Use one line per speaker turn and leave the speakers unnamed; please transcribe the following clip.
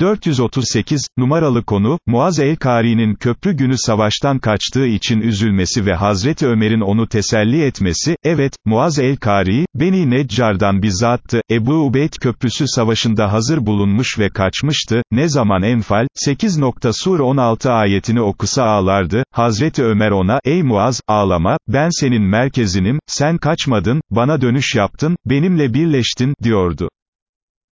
438, numaralı konu, Muaz el-Kari'nin köprü günü savaştan kaçtığı için üzülmesi ve Hazreti Ömer'in onu teselli etmesi, evet, Muaz el-Kari, Beni Neccar'dan bizzattı, Ebu Ubeyd köprüsü savaşında hazır bulunmuş ve kaçmıştı, ne zaman Enfal, 8. Sur 16 ayetini okusa ağlardı, Hazreti Ömer ona, ey Muaz, ağlama, ben senin merkezinim, sen kaçmadın, bana dönüş yaptın, benimle birleştin, diyordu.